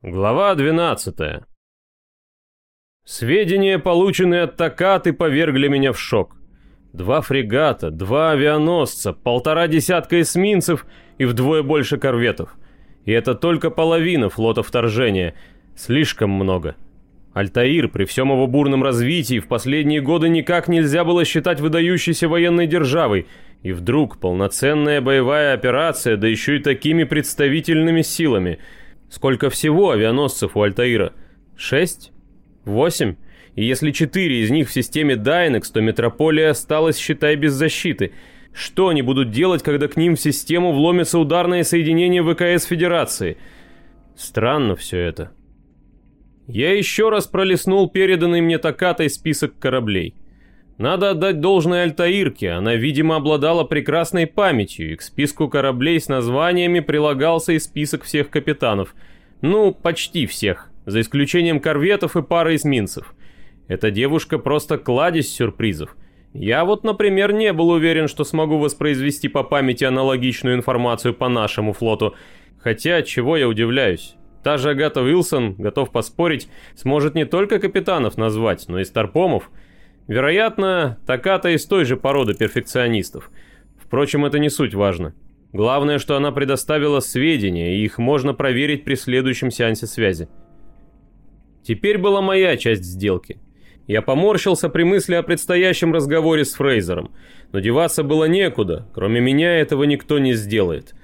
Глава 12 Сведения, полученные от Такаты, повергли меня в шок. Два фрегата, два авианосца, полтора десятка эсминцев и вдвое больше корветов. И это только половина флота вторжения. Слишком много. Альтаир при всем его бурном развитии в последние годы никак нельзя было считать выдающейся военной державой. И вдруг полноценная боевая операция, да еще и такими представительными силами – Сколько всего авианосцев у Альтаира? Шесть? Восемь? И если четыре из них в системе Дайнекс, то Метрополия осталась, считай, без защиты. Что они будут делать, когда к ним в систему вломится ударное соединение ВКС Федерации? Странно все это. Я еще раз пролистнул переданный мне Токатой список кораблей. Надо отдать должное Альтаирке, она, видимо, обладала прекрасной памятью, и к списку кораблей с названиями прилагался и список всех капитанов. Ну, почти всех, за исключением корветов и пары эсминцев. Эта девушка просто кладезь сюрпризов. Я вот, например, не был уверен, что смогу воспроизвести по памяти аналогичную информацию по нашему флоту, хотя чего я удивляюсь. Та же Агата Уилсон, готов поспорить, сможет не только капитанов назвать, но и старпомов – Вероятно, Таката из той же породы перфекционистов. Впрочем, это не суть важно. Главное, что она предоставила сведения, и их можно проверить при следующем сеансе связи. Теперь была моя часть сделки. Я поморщился при мысли о предстоящем разговоре с Фрейзером, но деваться было некуда, кроме меня этого никто не сделает.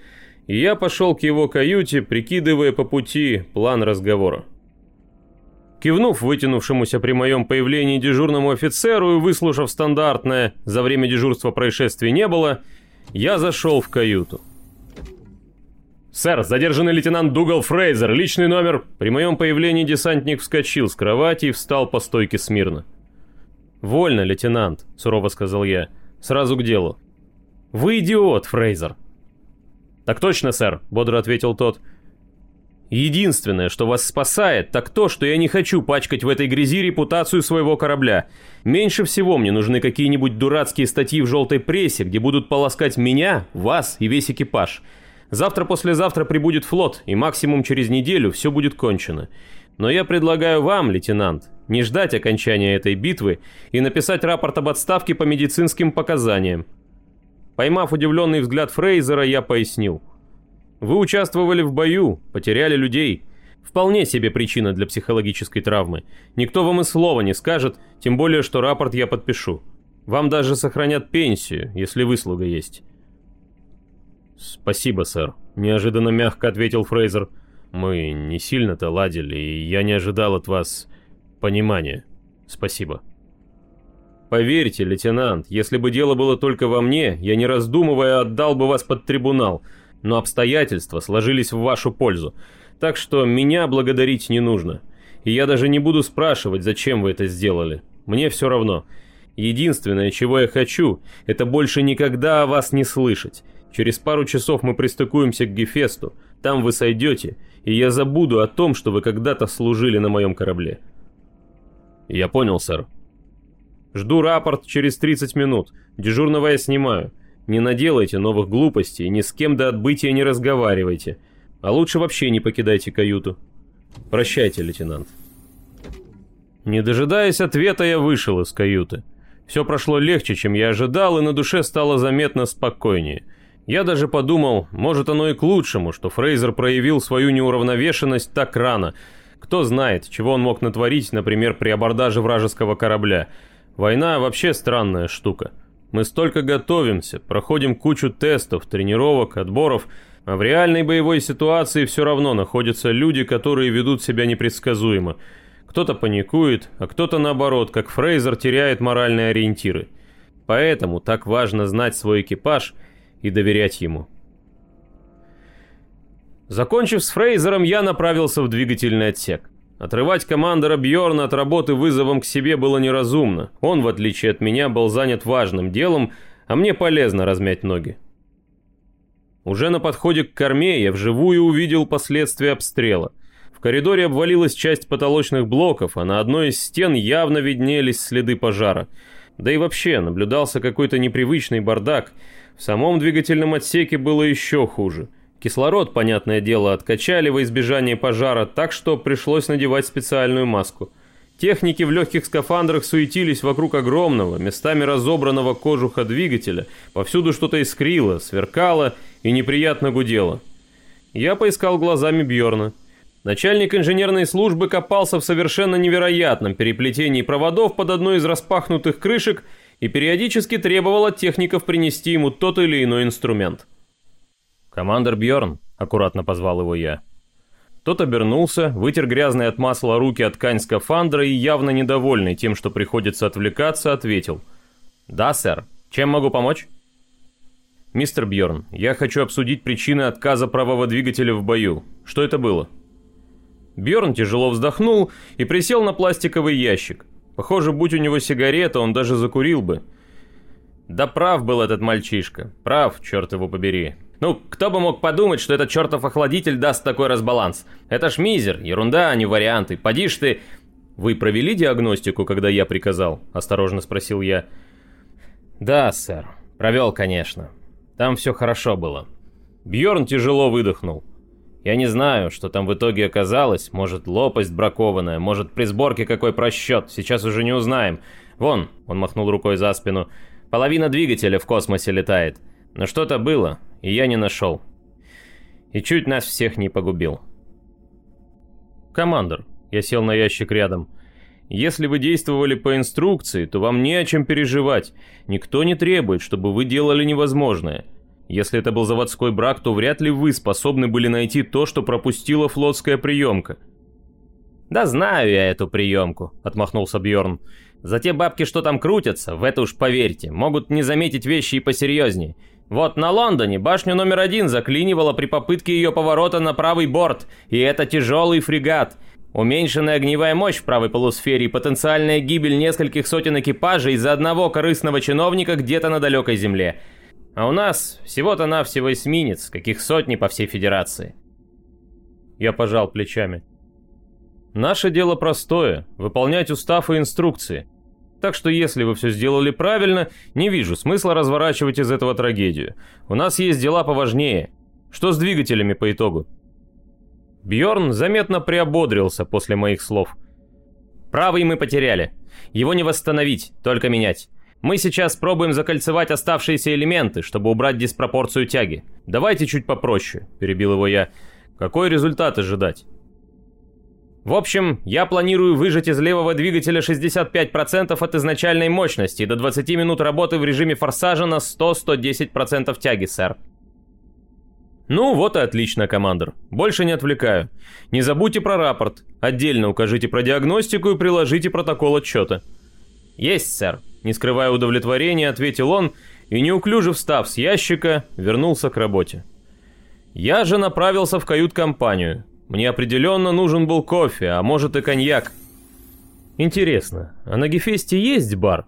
И я пошел к его каюте, прикидывая по пути план разговора. Кивнув вытянувшемуся при моем появлении дежурному офицеру и выслушав стандартное «за время дежурства происшествий не было», я зашел в каюту. «Сэр, задержанный лейтенант Дугал Фрейзер, личный номер...» При моем появлении десантник вскочил с кровати и встал по стойке смирно. «Вольно, лейтенант», — сурово сказал я. «Сразу к делу». «Вы идиот, Фрейзер». «Так точно, сэр», — бодро ответил тот. Единственное, что вас спасает, так то, что я не хочу пачкать в этой грязи репутацию своего корабля. Меньше всего мне нужны какие-нибудь дурацкие статьи в желтой прессе, где будут полоскать меня, вас и весь экипаж. Завтра-послезавтра прибудет флот, и максимум через неделю все будет кончено. Но я предлагаю вам, лейтенант, не ждать окончания этой битвы и написать рапорт об отставке по медицинским показаниям. Поймав удивленный взгляд Фрейзера, я пояснил – вы участвовали в бою, потеряли людей. Вполне себе причина для психологической травмы. Никто вам и слова не скажет, тем более, что рапорт я подпишу. Вам даже сохранят пенсию, если выслуга есть. «Спасибо, сэр», — неожиданно мягко ответил Фрейзер. «Мы не сильно-то ладили, и я не ожидал от вас понимания. Спасибо». «Поверьте, лейтенант, если бы дело было только во мне, я не раздумывая отдал бы вас под трибунал но обстоятельства сложились в вашу пользу, так что меня благодарить не нужно. И я даже не буду спрашивать, зачем вы это сделали. Мне все равно. Единственное, чего я хочу, это больше никогда о вас не слышать. Через пару часов мы пристыкуемся к Гефесту, там вы сойдете, и я забуду о том, что вы когда-то служили на моем корабле. Я понял, сэр. Жду рапорт через 30 минут. Дежурного я снимаю. Не наделайте новых глупостей, ни с кем до отбытия не разговаривайте. А лучше вообще не покидайте каюту. Прощайте, лейтенант. Не дожидаясь ответа, я вышел из каюты. Все прошло легче, чем я ожидал, и на душе стало заметно спокойнее. Я даже подумал, может оно и к лучшему, что Фрейзер проявил свою неуравновешенность так рано. Кто знает, чего он мог натворить, например, при абордаже вражеского корабля. Война вообще странная штука. Мы столько готовимся, проходим кучу тестов, тренировок, отборов, а в реальной боевой ситуации все равно находятся люди, которые ведут себя непредсказуемо. Кто-то паникует, а кто-то наоборот, как Фрейзер, теряет моральные ориентиры. Поэтому так важно знать свой экипаж и доверять ему. Закончив с Фрейзером, я направился в двигательный отсек. Отрывать командора Бьорна от работы вызовом к себе было неразумно. Он, в отличие от меня, был занят важным делом, а мне полезно размять ноги. Уже на подходе к корме я вживую увидел последствия обстрела. В коридоре обвалилась часть потолочных блоков, а на одной из стен явно виднелись следы пожара. Да и вообще, наблюдался какой-то непривычный бардак. В самом двигательном отсеке было еще хуже – Кислород, понятное дело, откачали во избежание пожара, так что пришлось надевать специальную маску. Техники в легких скафандрах суетились вокруг огромного, местами разобранного кожуха двигателя, повсюду что-то искрило, сверкало и неприятно гудело. Я поискал глазами Бьорна. Начальник инженерной службы копался в совершенно невероятном переплетении проводов под одной из распахнутых крышек и периодически требовал от техников принести ему тот или иной инструмент. «Командор Бьорн», — аккуратно позвал его я. Тот обернулся, вытер грязные от масла руки от ткань скафандра и, явно недовольный тем, что приходится отвлекаться, ответил. «Да, сэр. Чем могу помочь?» «Мистер Бьорн, я хочу обсудить причины отказа правого двигателя в бою. Что это было?» Бьорн тяжело вздохнул и присел на пластиковый ящик. Похоже, будь у него сигарета, он даже закурил бы. Да прав был этот мальчишка. Прав, черт его побери. Ну, кто бы мог подумать, что этот чертов охладитель даст такой разбаланс? Это ж мизер, ерунда, а не варианты. Поди ж ты... Вы провели диагностику, когда я приказал? Осторожно спросил я. Да, сэр. Провел, конечно. Там все хорошо было. Бьорн тяжело выдохнул. Я не знаю, что там в итоге оказалось. Может, лопасть бракованная, может, при сборке какой просчет. Сейчас уже не узнаем. Вон, он махнул рукой за спину. Половина двигателя в космосе летает. Но что-то было, и я не нашел. И чуть нас всех не погубил. «Командор», — я сел на ящик рядом, — «если вы действовали по инструкции, то вам не о чем переживать. Никто не требует, чтобы вы делали невозможное. Если это был заводской брак, то вряд ли вы способны были найти то, что пропустила флотская приемка». «Да знаю я эту приемку», — отмахнулся Бьорн. «За те бабки, что там крутятся, в это уж поверьте, могут не заметить вещи и посерьезнее. Вот на Лондоне башню номер один заклинивало при попытке ее поворота на правый борт, и это тяжелый фрегат. Уменьшенная огневая мощь в правой полусфере и потенциальная гибель нескольких сотен экипажей из-за одного корыстного чиновника где-то на далекой земле. А у нас всего-то навсего эсминец, каких сотни по всей Федерации. Я пожал плечами. Наше дело простое – выполнять устав и инструкции. Так что если вы все сделали правильно, не вижу смысла разворачивать из этого трагедию. У нас есть дела поважнее. Что с двигателями по итогу? Бьорн заметно приободрился после моих слов. Правый мы потеряли. Его не восстановить, только менять. Мы сейчас пробуем закольцевать оставшиеся элементы, чтобы убрать диспропорцию тяги. Давайте чуть попроще, перебил его я. Какой результат ожидать? В общем, я планирую выжать из левого двигателя 65% от изначальной мощности до 20 минут работы в режиме форсажа на 100-110% тяги, сэр. Ну, вот и отлично, командор. Больше не отвлекаю. Не забудьте про рапорт. Отдельно укажите про диагностику и приложите протокол отчета. Есть, сэр. Не скрывая удовлетворения, ответил он и, неуклюже встав с ящика, вернулся к работе. Я же направился в кают-компанию. Мне определенно нужен был кофе, а может и коньяк. Интересно, а на Гефесте есть бар?